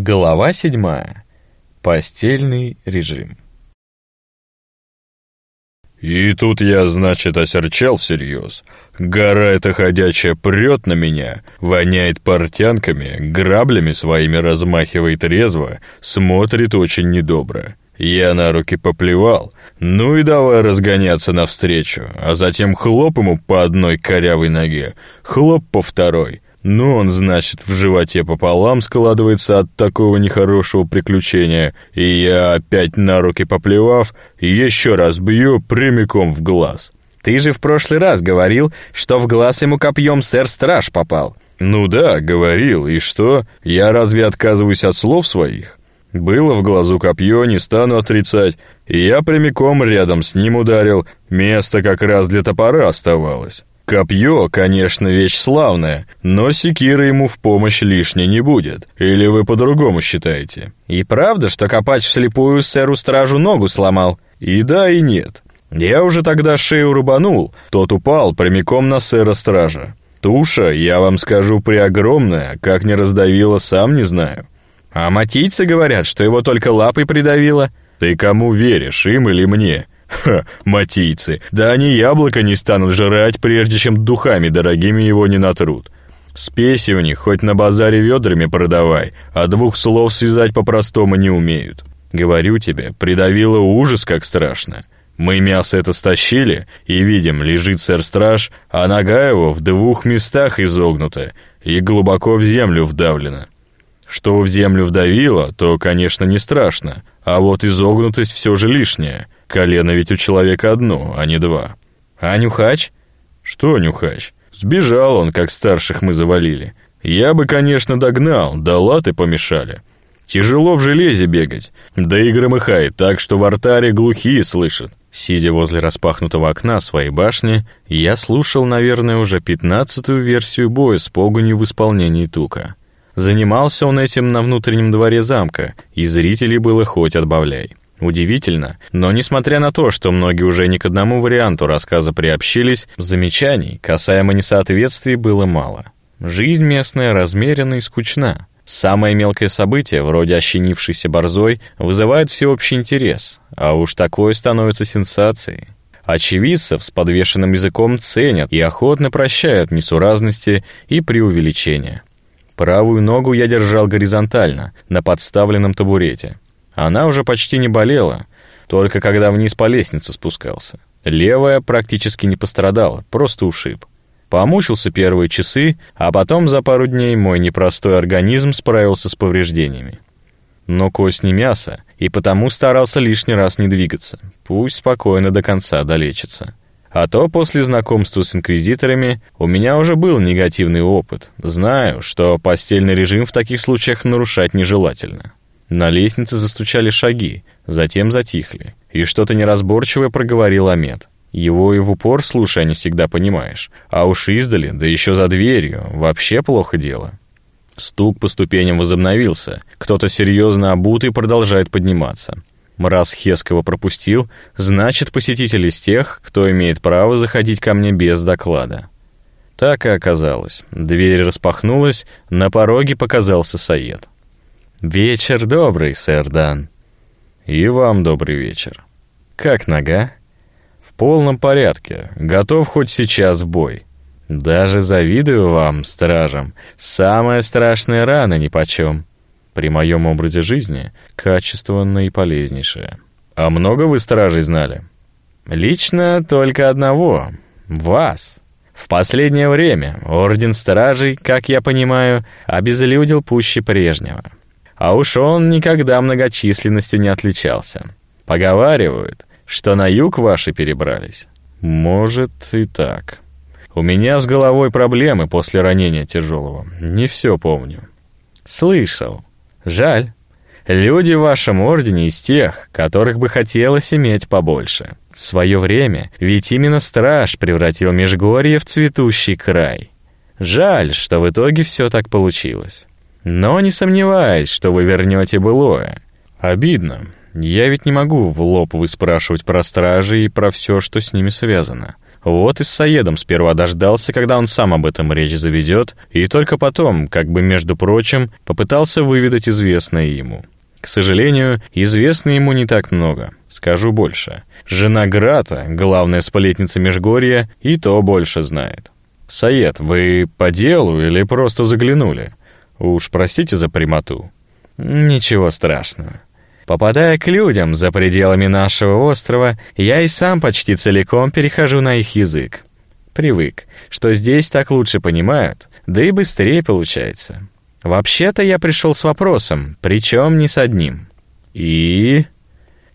Глава седьмая. Постельный режим. И тут я, значит, осерчал всерьез. Гора эта ходячая прет на меня, воняет портянками, граблями своими размахивает резво, смотрит очень недобро. Я на руки поплевал, ну и давай разгоняться навстречу, а затем хлоп ему по одной корявой ноге, хлоп по второй — ну, он, значит, в животе пополам складывается от такого нехорошего приключения, и я, опять на руки поплевав, еще раз бью прямиком в глаз. Ты же в прошлый раз говорил, что в глаз ему копьем сэр-страж попал. Ну да, говорил, и что? Я разве отказываюсь от слов своих? Было в глазу копье, не стану отрицать, и я прямиком рядом с ним ударил, место как раз для топора оставалось. Копье, конечно, вещь славная, но секира ему в помощь лишней не будет. Или вы по-другому считаете? И правда, что копач вслепую сэру-стражу ногу сломал? И да, и нет. Я уже тогда шею рубанул, тот упал прямиком на сэра-стража. Туша, я вам скажу, преогромная, как не раздавила, сам не знаю. А матийцы говорят, что его только лапой придавило. Ты кому веришь, им или мне?» Ха, матийцы, да они яблоко не станут жрать, прежде чем духами дорогими его не натрут. Спеси у них хоть на базаре ведрами продавай, а двух слов связать по-простому не умеют. Говорю тебе, придавило ужас как страшно. Мы мясо это стащили, и видим, лежит сэр-страж, а нога его в двух местах изогнута и глубоко в землю вдавлена. Что в землю вдавило, то, конечно, не страшно, а вот изогнутость все же лишняя — Колено ведь у человека одно, а не два. А нюхач? Что нюхач? Сбежал он, как старших мы завалили. Я бы, конечно, догнал, да латы помешали. Тяжело в железе бегать, да и громыхает так, что в артаре глухие слышат. Сидя возле распахнутого окна своей башни, я слушал, наверное, уже пятнадцатую версию боя с погонью в исполнении Тука. Занимался он этим на внутреннем дворе замка, и зрителей было хоть отбавляй. Удивительно, но несмотря на то, что многие уже ни к одному варианту рассказа приобщились, замечаний касаемо несоответствий было мало. Жизнь местная размерена и скучна. Самое мелкое событие, вроде ощенившейся борзой, вызывает всеобщий интерес, а уж такое становится сенсацией. Очевидцев с подвешенным языком ценят и охотно прощают несуразности и преувеличения. Правую ногу я держал горизонтально, на подставленном табурете. Она уже почти не болела, только когда вниз по лестнице спускался. Левая практически не пострадала, просто ушиб. Помучился первые часы, а потом за пару дней мой непростой организм справился с повреждениями. Но кость не мясо, и потому старался лишний раз не двигаться. Пусть спокойно до конца долечится. А то после знакомства с инквизиторами у меня уже был негативный опыт. Знаю, что постельный режим в таких случаях нарушать нежелательно. На лестнице застучали шаги, затем затихли, и что-то неразборчивое проговорил Амет. Его и в упор, слушая, не всегда понимаешь, а уж издали, да еще за дверью, вообще плохо дело. Стук по ступеням возобновился, кто-то серьезно обутый продолжает подниматься. Мраз Хескова пропустил, значит, посетитель из тех, кто имеет право заходить ко мне без доклада. Так и оказалось. Дверь распахнулась, на пороге показался Саед. «Вечер добрый, сэр Дан». «И вам добрый вечер». «Как нога?» «В полном порядке. Готов хоть сейчас в бой». «Даже завидую вам, стражам. Самая страшная рана нипочем. При моем образе жизни качество наиполезнейшее». «А много вы стражей знали?» «Лично только одного. Вас». В последнее время Орден Стражей, как я понимаю, обезлюдил пуще прежнего. А уж он никогда многочисленностью не отличался. Поговаривают, что на юг ваши перебрались. Может и так. У меня с головой проблемы после ранения тяжелого. Не все помню. Слышал. Жаль. Люди в вашем ордене из тех, которых бы хотелось иметь побольше. В свое время ведь именно страж превратил Межгорье в цветущий край. Жаль, что в итоге все так получилось. Но не сомневаюсь, что вы вернете былое. Обидно. Я ведь не могу в лоб выспрашивать про стражи и про все, что с ними связано. Вот и с Саедом сперва дождался, когда он сам об этом речь заведет, и только потом, как бы между прочим, попытался выведать известное ему. К сожалению, известно ему не так много. Скажу больше. Жена Грата, главная сплетница Межгорья, и то больше знает. «Саед, вы по делу или просто заглянули? Уж простите за прямоту». «Ничего страшного. Попадая к людям за пределами нашего острова, я и сам почти целиком перехожу на их язык. Привык, что здесь так лучше понимают, да и быстрее получается. Вообще-то я пришел с вопросом, причем не с одним. И...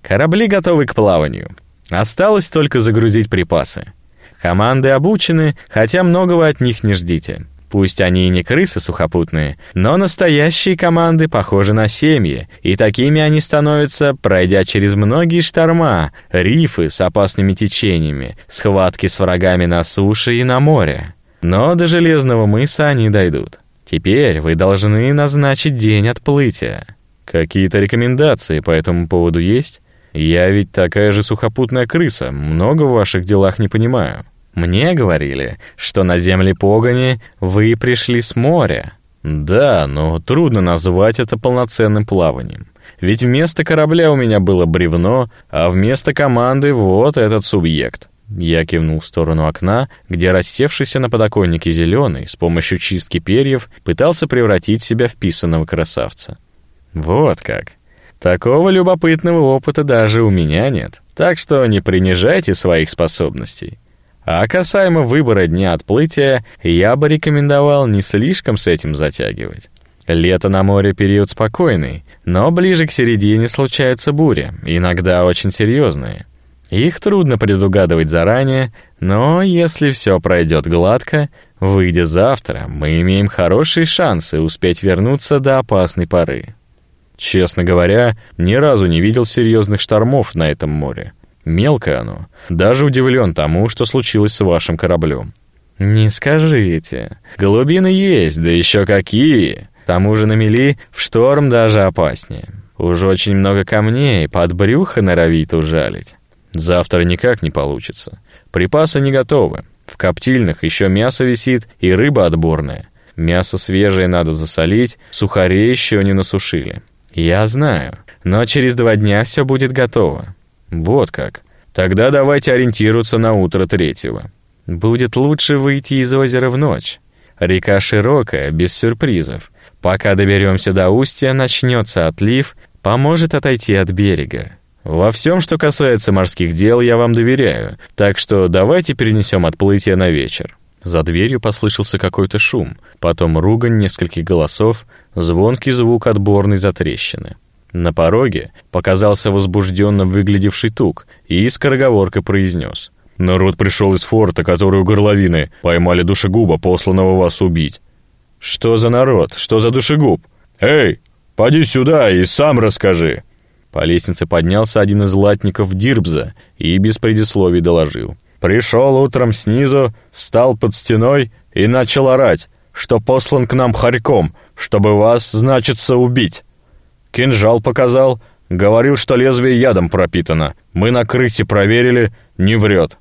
Корабли готовы к плаванию. Осталось только загрузить припасы. Команды обучены, хотя многого от них не ждите. Пусть они и не крысы сухопутные, но настоящие команды похожи на семьи, и такими они становятся, пройдя через многие шторма, рифы с опасными течениями, схватки с врагами на суше и на море. Но до Железного мыса они дойдут. Теперь вы должны назначить день отплытия. Какие-то рекомендации по этому поводу есть? Я ведь такая же сухопутная крыса, много в ваших делах не понимаю. Мне говорили, что на земле Погони вы пришли с моря. Да, но трудно назвать это полноценным плаванием. Ведь вместо корабля у меня было бревно, а вместо команды вот этот субъект. Я кивнул в сторону окна, где рассевшийся на подоконнике зеленый с помощью чистки перьев пытался превратить себя в писаного красавца. Вот как. Такого любопытного опыта даже у меня нет, так что не принижайте своих способностей. А касаемо выбора дня отплытия, я бы рекомендовал не слишком с этим затягивать. Лето на море период спокойный, но ближе к середине случаются бури, иногда очень серьезные. Их трудно предугадывать заранее, но если все пройдет гладко, выйдя завтра, мы имеем хорошие шансы успеть вернуться до опасной поры. Честно говоря, ни разу не видел серьезных штормов на этом море. Мелкое оно. Даже удивлен тому, что случилось с вашим кораблем. Не скажите. Глубины есть, да еще какие. К тому же на мели в шторм даже опаснее. Уж очень много камней, под брюхо норовит ужалить. Завтра никак не получится. Припасы не готовы. В коптильных еще мясо висит и рыба отборная. Мясо свежее надо засолить, сухари еще не насушили. Я знаю, но через два дня все будет готово. Вот как. Тогда давайте ориентироваться на утро третьего. Будет лучше выйти из озера в ночь. Река широкая, без сюрпризов. Пока доберемся до устья, начнется отлив, поможет отойти от берега. Во всем, что касается морских дел, я вам доверяю, так что давайте перенесем отплытие на вечер». За дверью послышался какой-то шум, потом ругань нескольких голосов, звонкий звук отборной затрещины. На пороге показался возбужденно выглядевший тук и скороговоркой произнес. «Народ пришел из форта, который у горловины. Поймали душегуба, посланного вас убить». «Что за народ? Что за душегуб?» «Эй, поди сюда и сам расскажи!» По лестнице поднялся один из латников Дирбза и без предисловий доложил. «Пришел утром снизу, встал под стеной и начал орать, что послан к нам хорьком, чтобы вас, значится, убить. Кинжал показал, говорил, что лезвие ядом пропитано. Мы на крысе проверили, не врет».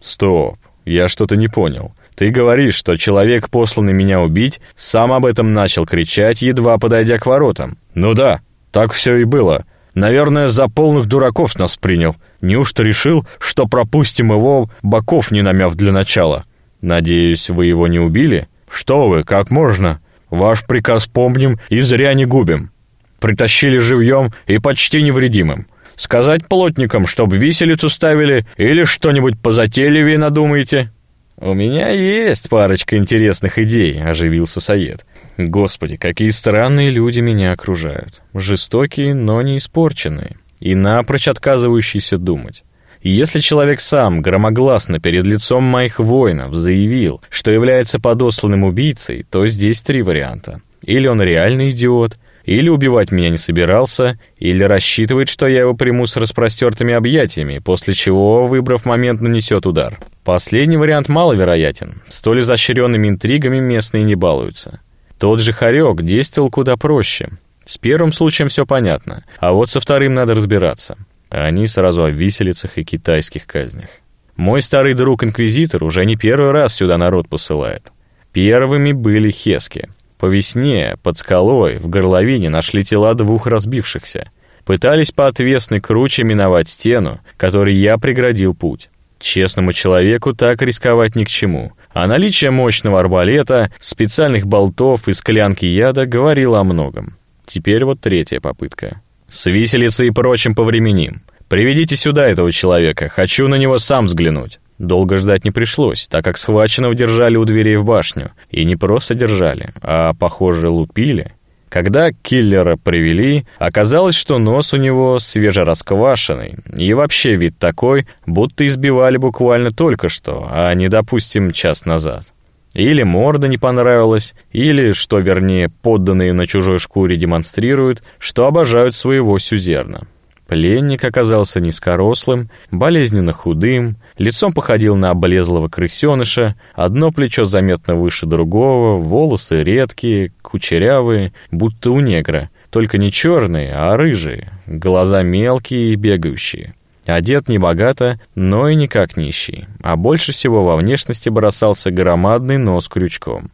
«Стоп, я что-то не понял. Ты говоришь, что человек, посланный меня убить, сам об этом начал кричать, едва подойдя к воротам. Ну да, так все и было». Наверное, за полных дураков нас принял. Неужто решил, что пропустим его, боков не намяв для начала? Надеюсь, вы его не убили? Что вы, как можно? Ваш приказ помним и зря не губим. Притащили живьем и почти невредимым. Сказать плотникам, чтоб виселицу ставили или что-нибудь позатейливее надумаете?» «У меня есть парочка интересных идей», — оживился Саед. Господи, какие странные люди меня окружают. Жестокие, но не испорченные. И напрочь отказывающиеся думать. Если человек сам громогласно перед лицом моих воинов заявил, что является подосланным убийцей, то здесь три варианта. Или он реальный идиот, или убивать меня не собирался, или рассчитывает, что я его приму с распростертыми объятиями, после чего, выбрав момент, нанесет удар. Последний вариант маловероятен. Столь изощренными интригами местные не балуются. Тот же хорек действовал куда проще. С первым случаем все понятно, а вот со вторым надо разбираться. Они сразу о виселицах и китайских казнях. Мой старый друг-инквизитор уже не первый раз сюда народ посылает. Первыми были хески. По весне, под скалой, в горловине нашли тела двух разбившихся. Пытались по отвесной круче миновать стену, которой я преградил путь. Честному человеку так рисковать ни к чему, а наличие мощного арбалета, специальных болтов и склянки яда говорило о многом. Теперь вот третья попытка. С виселицей и прочим повременим. Приведите сюда этого человека, хочу на него сам взглянуть. Долго ждать не пришлось, так как схваченного держали у дверей в башню. И не просто держали, а, похоже, лупили. Когда киллера привели, оказалось, что нос у него свежерасквашенный, и вообще вид такой, будто избивали буквально только что, а не, допустим, час назад. Или морда не понравилась, или, что вернее, подданные на чужой шкуре демонстрируют, что обожают своего сюзерна. Пленник оказался низкорослым, болезненно худым, лицом походил на облезлого крысеныша, одно плечо заметно выше другого, волосы редкие, кучерявые, будто у негра, только не черные, а рыжие, глаза мелкие и бегающие. Одет небогато, но и никак нищий, а больше всего во внешности бросался громадный нос крючком.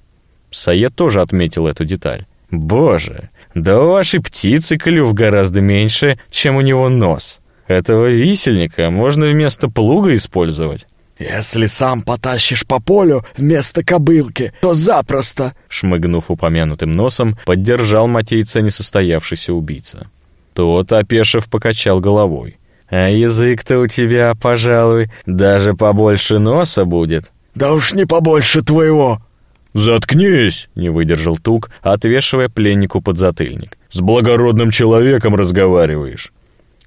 Саед тоже отметил эту деталь. Боже, да у вашей птицы клюв гораздо меньше, чем у него нос. Этого висельника можно вместо плуга использовать. «Если сам потащишь по полю вместо кобылки, то запросто!» Шмыгнув упомянутым носом, поддержал матейца несостоявшийся убийца. Тот, опешив, покачал головой. «А язык-то у тебя, пожалуй, даже побольше носа будет». «Да уж не побольше твоего!» «Заткнись!» — не выдержал Тук, отвешивая пленнику подзатыльник. «С благородным человеком разговариваешь».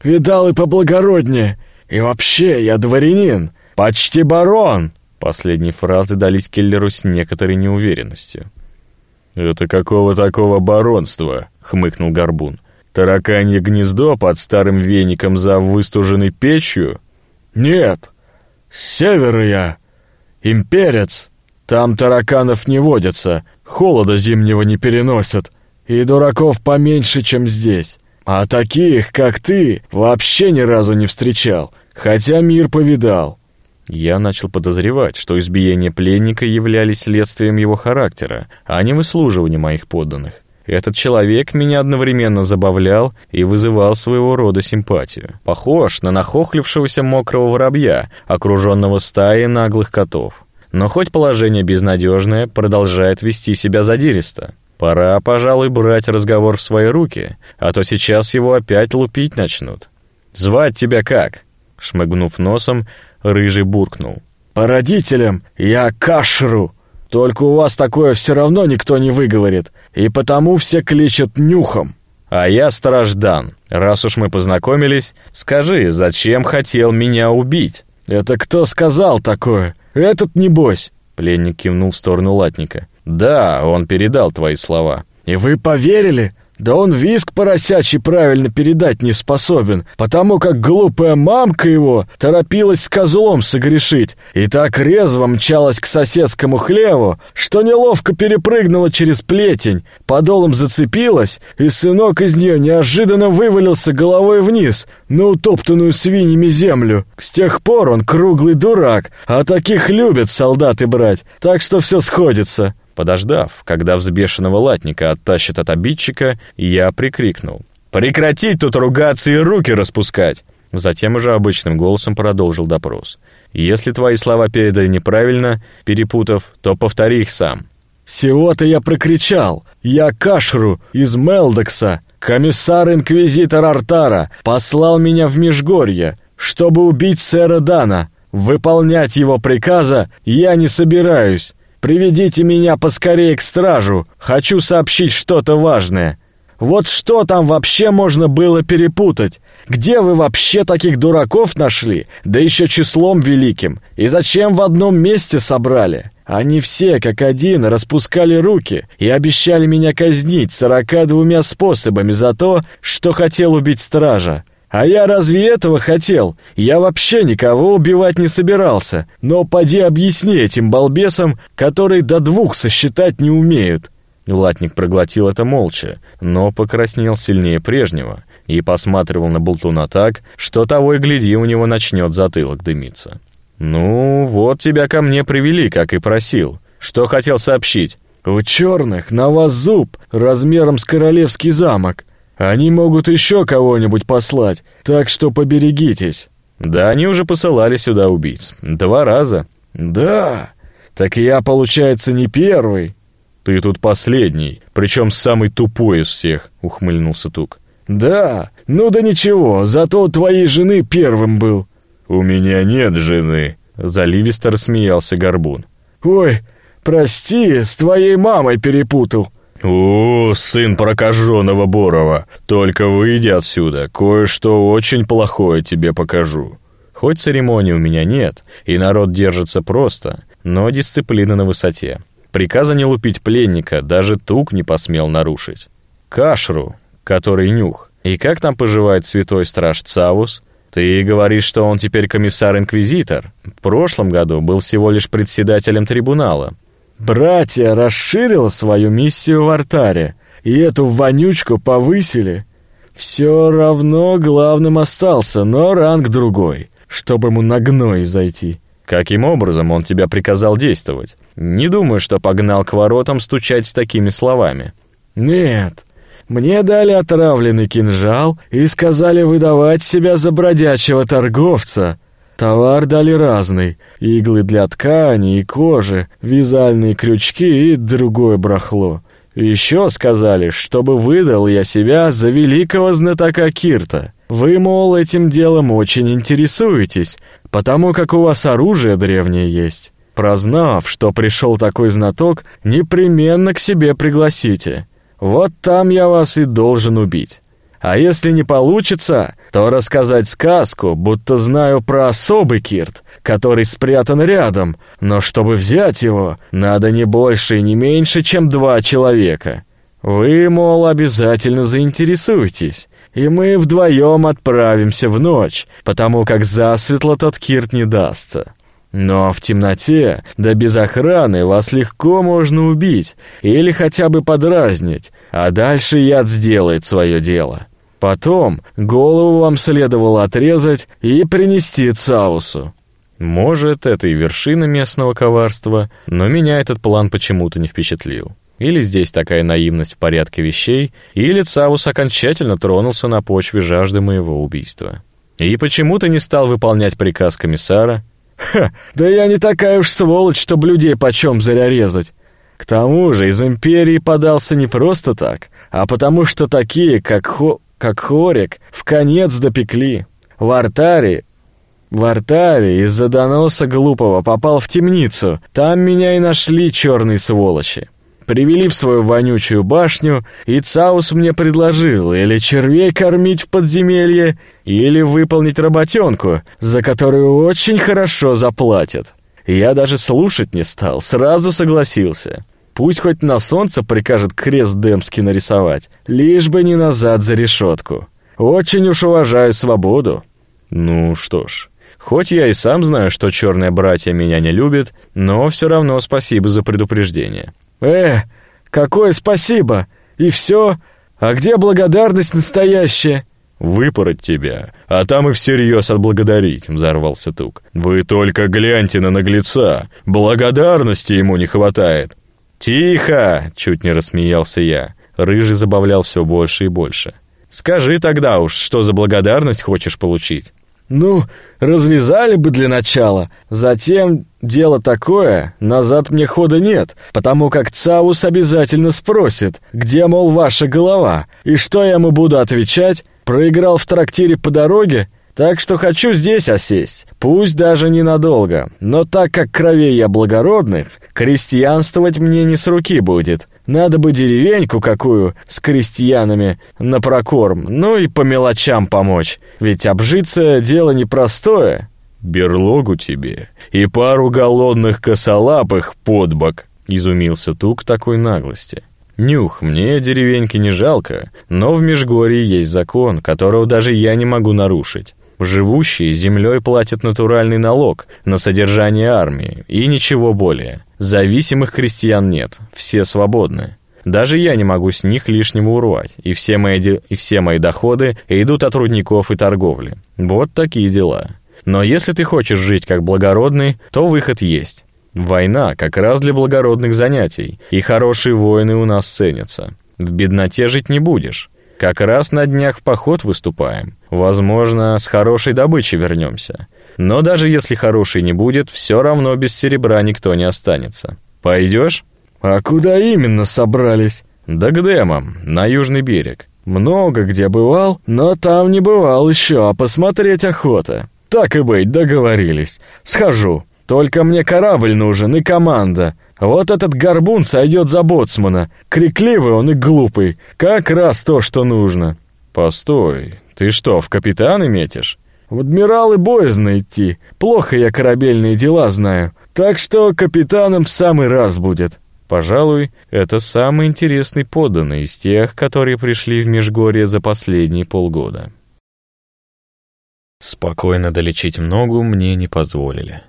«Видал и поблагороднее. И вообще, я дворянин, почти барон!» Последние фразы дались Келлеру с некоторой неуверенностью. «Это какого такого баронства?» — хмыкнул Горбун. «Тараканье гнездо под старым веником за выстуженной печью?» «Нет, с севера я, имперец!» Там тараканов не водятся, холода зимнего не переносят, и дураков поменьше, чем здесь. А таких, как ты, вообще ни разу не встречал, хотя мир повидал». Я начал подозревать, что избиения пленника являлись следствием его характера, а не выслуживания моих подданных. Этот человек меня одновременно забавлял и вызывал своего рода симпатию. Похож на нахохлившегося мокрого воробья, окруженного стаей наглых котов. Но хоть положение безнадежное, продолжает вести себя задиристо. Пора, пожалуй, брать разговор в свои руки, а то сейчас его опять лупить начнут. «Звать тебя как?» Шмыгнув носом, рыжий буркнул. «По родителям я Кашру. Только у вас такое все равно никто не выговорит, и потому все кличут нюхом». «А я страждан. Раз уж мы познакомились, скажи, зачем хотел меня убить?» «Это кто сказал такое? «Этот, небось!» — пленник кивнул в сторону латника. «Да, он передал твои слова». «И вы поверили? Да он виск поросячий правильно передать не способен, потому как глупая мамка его торопилась с козлом согрешить и так резво мчалась к соседскому хлеву, что неловко перепрыгнула через плетень, подолом зацепилась, и сынок из нее неожиданно вывалился головой вниз на утоптанную свиньями землю. С тех пор он круглый дурак, а таких любят солдаты брать, так что все сходится». Подождав, когда взбешенного латника оттащат от обидчика, я прикрикнул. «Прекратить тут ругаться и руки распускать!» Затем уже обычным голосом продолжил допрос. «Если твои слова передали неправильно, перепутав, то повтори их сам». «Всего-то я прокричал! Я Кашру из Мелдекса! Комиссар-инквизитор Артара послал меня в Межгорье, чтобы убить сэра Дана. Выполнять его приказа я не собираюсь. Приведите меня поскорее к стражу. Хочу сообщить что-то важное. Вот что там вообще можно было перепутать? Где вы вообще таких дураков нашли? Да еще числом великим. И зачем в одном месте собрали? Они все, как один, распускали руки и обещали меня казнить сорока двумя способами за то, что хотел убить стража. А я разве этого хотел? Я вообще никого убивать не собирался. Но поди объясни этим балбесам, которые до двух сосчитать не умеют». Латник проглотил это молча, но покраснел сильнее прежнего и посматривал на болтуна так, что того и гляди у него начнет затылок дымиться. «Ну, вот тебя ко мне привели, как и просил. Что хотел сообщить?» «У черных на вас зуб размером с королевский замок. Они могут еще кого-нибудь послать, так что поберегитесь». «Да они уже посылали сюда убийц. Два раза». «Да? Так я, получается, не первый». «Ты тут последний, причем самый тупой из всех», — ухмыльнулся Тук. «Да? Ну да ничего, зато у твоей жены первым был». «У меня нет жены», — заливисто рассмеялся Горбун. «Ой, прости, с твоей мамой перепутал». «О, сын прокаженного Борова, только выйди отсюда, кое-что очень плохое тебе покажу». Хоть церемонии у меня нет, и народ держится просто, но дисциплина на высоте. Приказа не лупить пленника даже тук не посмел нарушить. Кашру, который нюх. И как там поживает святой страж Цавус? Ты говоришь, что он теперь комиссар-инквизитор. В прошлом году был всего лишь председателем трибунала. Братья расширил свою миссию в артаре, и эту вонючку повысили. Все равно главным остался, но ранг другой, чтобы ему на гной зайти. Каким образом он тебя приказал действовать? Не думаю, что погнал к воротам стучать с такими словами. Нет, мне дали отравленный кинжал и сказали выдавать себя за бродячего торговца. Товар дали разный. Иглы для ткани и кожи, вязальные крючки и другое брахло. Еще сказали, чтобы выдал я себя за великого знатока Кирта. Вы, мол, этим делом очень интересуетесь, потому как у вас оружие древнее есть. Прознав, что пришел такой знаток, непременно к себе пригласите. Вот там я вас и должен убить. А если не получится, то рассказать сказку, будто знаю про особый кирт, который спрятан рядом, но чтобы взять его, надо не больше и не меньше, чем два человека. Вы, мол, обязательно заинтересуетесь, и мы вдвоем отправимся в ночь, потому как засветло тот кирт не дастся. Но в темноте, да без охраны, вас легко можно убить или хотя бы подразнить, а дальше яд сделает свое дело. Потом голову вам следовало отрезать и принести Цаусу. Может, это и вершина местного коварства, но меня этот план почему-то не впечатлил. Или здесь такая наивность в порядке вещей, или Цаус окончательно тронулся на почве жажды моего убийства. И почему-то не стал выполнять приказ комиссара, Ха, да я не такая уж сволочь, чтобы людей почем зря резать. К тому же из империи подался не просто так, а потому что такие, как, Хо... как Хорик, в конец допекли. В артаре... В артаре из-за доноса глупого попал в темницу. Там меня и нашли черные сволочи. Привели в свою вонючую башню, и Цаус мне предложил или червей кормить в подземелье, или выполнить работенку, за которую очень хорошо заплатят. Я даже слушать не стал, сразу согласился. Пусть хоть на солнце прикажет крест Демский нарисовать, лишь бы не назад за решетку. Очень уж уважаю свободу. Ну что ж, хоть я и сам знаю, что черные братья меня не любят, но все равно спасибо за предупреждение. «Э, какое спасибо! И все? А где благодарность настоящая?» «Выпороть тебя, а там и всерьез отблагодарить», — взорвался Тук. «Вы только гляньте на наглеца, благодарности ему не хватает». «Тихо!» — чуть не рассмеялся я. Рыжий забавлял все больше и больше. «Скажи тогда уж, что за благодарность хочешь получить?» «Ну, развязали бы для начала. Затем дело такое, назад мне хода нет, потому как Цаус обязательно спросит, где, мол, ваша голова, и что я ему буду отвечать, проиграл в трактире по дороге, так что хочу здесь осесть, пусть даже ненадолго, но так как кровей я благородных, крестьянствовать мне не с руки будет. Надо бы деревеньку какую с крестьянами на прокорм, ну и по мелочам помочь, ведь обжиться дело непростое». «Берлогу тебе и пару голодных косолапых под бок», — изумился Тук такой наглости. «Нюх, мне деревеньки не жалко, но в Межгорье есть закон, которого даже я не могу нарушить. Живущие землей платят натуральный налог на содержание армии, и ничего более. Зависимых крестьян нет, все свободны. Даже я не могу с них лишнего урвать, и все мои, де... и все мои доходы идут от рудников и торговли. Вот такие дела. Но если ты хочешь жить как благородный, то выход есть. Война как раз для благородных занятий, и хорошие воины у нас ценятся. В бедноте жить не будешь. Как раз на днях в поход выступаем. Возможно, с хорошей добычей вернемся. Но даже если хорошей не будет, все равно без серебра никто не останется. Пойдешь? А куда именно собрались? Да к демам, на южный берег. Много где бывал, но там не бывал еще, а посмотреть охота. Так и быть, договорились. Схожу. Только мне корабль нужен и команда. Вот этот горбун сойдет за боцмана. Крикливый он и глупый. Как раз то, что нужно. Постой, ты что, в капитаны метишь? В адмиралы боязно идти. Плохо я корабельные дела знаю. Так что капитаном в самый раз будет. Пожалуй, это самый интересный подданный из тех, которые пришли в Межгорье за последние полгода. Спокойно долечить ногу мне не позволили.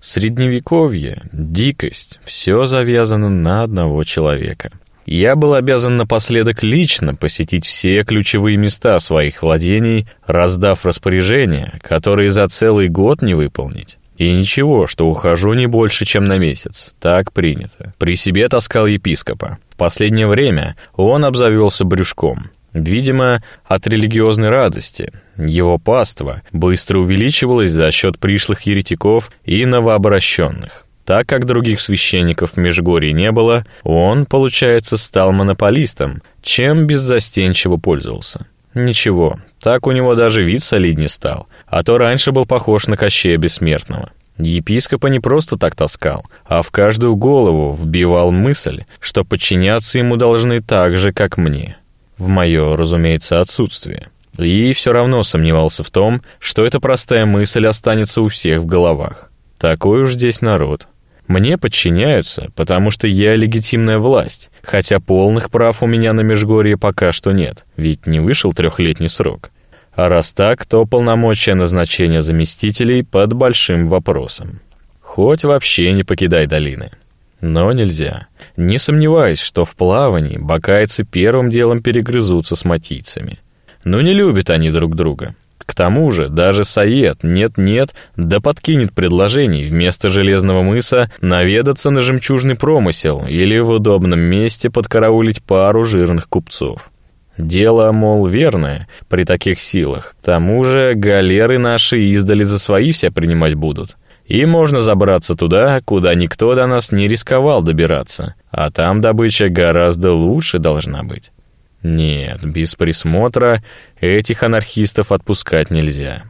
Средневековье, дикость, все завязано на одного человека. Я был обязан напоследок лично посетить все ключевые места своих владений, раздав распоряжения, которые за целый год не выполнить. И ничего, что ухожу не больше, чем на месяц. Так принято. При себе таскал епископа. В последнее время он обзавелся брюшком. Видимо, от религиозной радости. Его паства быстро увеличивалось за счет пришлых еретиков и новообращенных. Так как других священников в Межгорье не было, он, получается, стал монополистом, чем беззастенчиво пользовался. Ничего, так у него даже вид солиднее стал, а то раньше был похож на Кощея Бессмертного. Епископа не просто так таскал, а в каждую голову вбивал мысль, что подчиняться ему должны так же, как мне. В мое, разумеется, отсутствие. И все равно сомневался в том, что эта простая мысль останется у всех в головах. Такой уж здесь народ. Мне подчиняются, потому что я легитимная власть, хотя полных прав у меня на Межгорье пока что нет, ведь не вышел трехлетний срок. А раз так, то полномочия назначения заместителей под большим вопросом. Хоть вообще не покидай долины. Но нельзя. Не сомневаюсь, что в плавании бакайцы первым делом перегрызутся с матийцами. Но не любят они друг друга. К тому же даже Саед нет-нет, да подкинет предложений вместо железного мыса наведаться на жемчужный промысел или в удобном месте подкараулить пару жирных купцов. Дело, мол, верное при таких силах. К тому же галеры наши издали за свои все принимать будут. И можно забраться туда, куда никто до нас не рисковал добираться, а там добыча гораздо лучше должна быть. Нет, без присмотра этих анархистов отпускать нельзя.